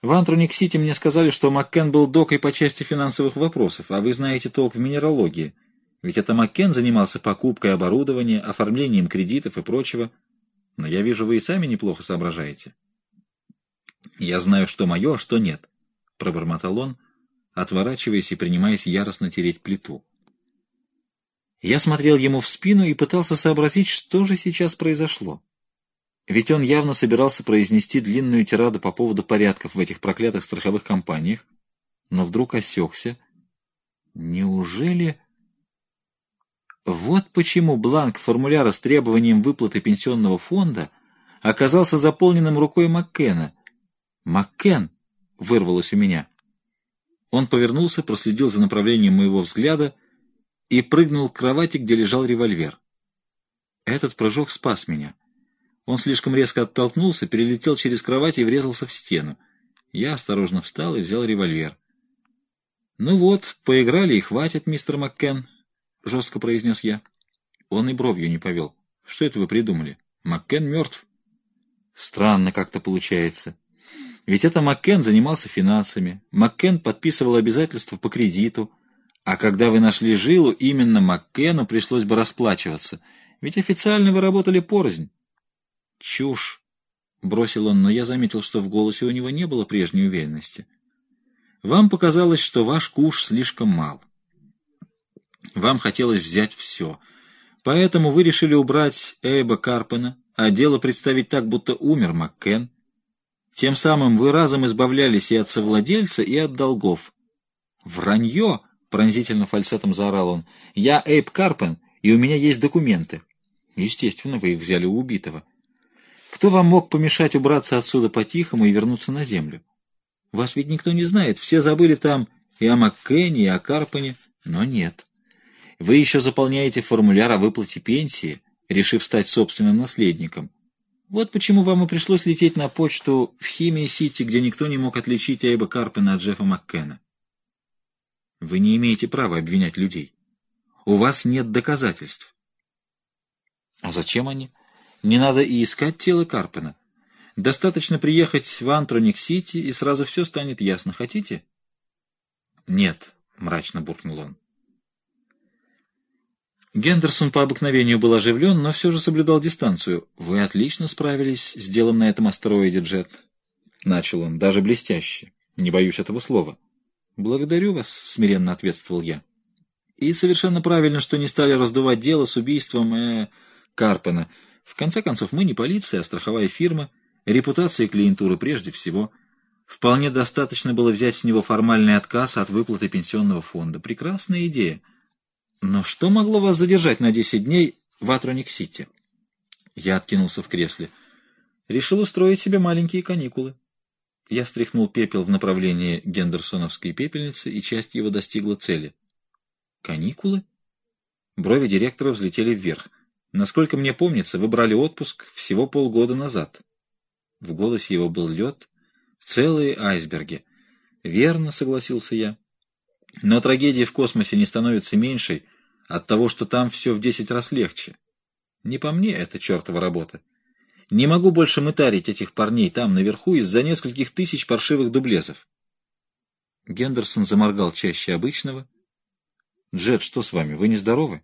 В Антроник-Сити мне сказали, что Маккен был докой по части финансовых вопросов, а вы знаете толк в минералогии. Ведь это Маккен занимался покупкой оборудования, оформлением кредитов и прочего. Но я вижу, вы и сами неплохо соображаете. Я знаю, что мое, а что нет, — пробормотал он, отворачиваясь и принимаясь яростно тереть плиту. Я смотрел ему в спину и пытался сообразить, что же сейчас произошло. Ведь он явно собирался произнести длинную тираду по поводу порядков в этих проклятых страховых компаниях, но вдруг осекся. Неужели... Вот почему бланк формуляра с требованием выплаты пенсионного фонда оказался заполненным рукой Маккена. «Маккен!» — вырвалось у меня. Он повернулся, проследил за направлением моего взгляда и прыгнул к кровати, где лежал револьвер. Этот прыжок спас меня. Он слишком резко оттолкнулся, перелетел через кровать и врезался в стену. Я осторожно встал и взял револьвер. «Ну вот, поиграли и хватит, мистер Маккен», — жестко произнес я. Он и бровью не повел. «Что это вы придумали? Маккен мертв». Странно как-то получается. Ведь это Маккен занимался финансами. Маккен подписывал обязательства по кредиту. А когда вы нашли жилу, именно Маккену пришлось бы расплачиваться. Ведь официально вы работали порознь. «Чушь!» — бросил он, но я заметил, что в голосе у него не было прежней уверенности. «Вам показалось, что ваш куш слишком мал. Вам хотелось взять все. Поэтому вы решили убрать Эйба Карпена, а дело представить так, будто умер Маккен. Тем самым вы разом избавлялись и от совладельца, и от долгов». «Вранье!» — пронзительно фальцетом заорал он. «Я Эйб Карпен, и у меня есть документы». «Естественно, вы их взяли у убитого». Кто вам мог помешать убраться отсюда по-тихому и вернуться на землю? Вас ведь никто не знает, все забыли там и о Маккене, и о Карпане, но нет. Вы еще заполняете формуляр о выплате пенсии, решив стать собственным наследником. Вот почему вам и пришлось лететь на почту в Химии-Сити, где никто не мог отличить Эйба Карпена от Джеффа Маккена. Вы не имеете права обвинять людей. У вас нет доказательств. А зачем они? Не надо и искать тело Карпена. Достаточно приехать в Антроник-Сити, и сразу все станет ясно. Хотите? Нет, мрачно буркнул он. Гендерсон по обыкновению был оживлен, но все же соблюдал дистанцию. «Вы отлично справились с делом на этом астероиде, Джет», — начал он, — «даже блестяще. Не боюсь этого слова». «Благодарю вас», — смиренно ответствовал я. «И совершенно правильно, что не стали раздувать дело с убийством э, Карпена. В конце концов, мы не полиция, а страховая фирма, репутация клиентуры прежде всего. Вполне достаточно было взять с него формальный отказ от выплаты пенсионного фонда. Прекрасная идея. Но что могло вас задержать на 10 дней в Атроник-Сити? Я откинулся в кресле. Решил устроить себе маленькие каникулы. Я стряхнул пепел в направлении гендерсоновской пепельницы, и часть его достигла цели. Каникулы? Брови директора взлетели вверх. Насколько мне помнится, вы брали отпуск всего полгода назад. В голосе его был лед, целые айсберги. Верно, согласился я. Но трагедия в космосе не становится меньшей от того, что там все в десять раз легче. Не по мне это чертова работа. Не могу больше мытарить этих парней там, наверху, из-за нескольких тысяч паршивых дублезов. Гендерсон заморгал чаще обычного. «Джет, что с вами? Вы нездоровы?»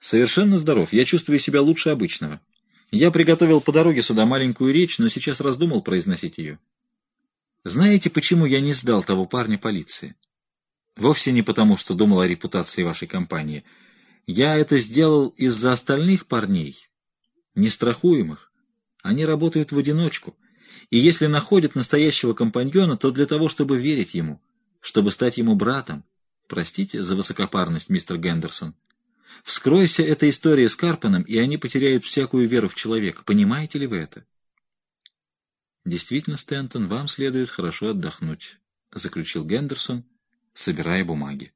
Совершенно здоров. Я чувствую себя лучше обычного. Я приготовил по дороге сюда маленькую речь, но сейчас раздумал произносить ее. Знаете, почему я не сдал того парня полиции? Вовсе не потому, что думал о репутации вашей компании. Я это сделал из-за остальных парней, нестрахуемых. Они работают в одиночку. И если находят настоящего компаньона, то для того, чтобы верить ему, чтобы стать ему братом. Простите за высокопарность, мистер Гендерсон. Вскройся эта история с Карпаном, и они потеряют всякую веру в человека. Понимаете ли вы это? Действительно, Стэнтон, вам следует хорошо отдохнуть, заключил Гендерсон, собирая бумаги.